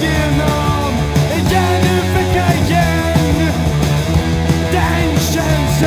genom genufikationen Den känns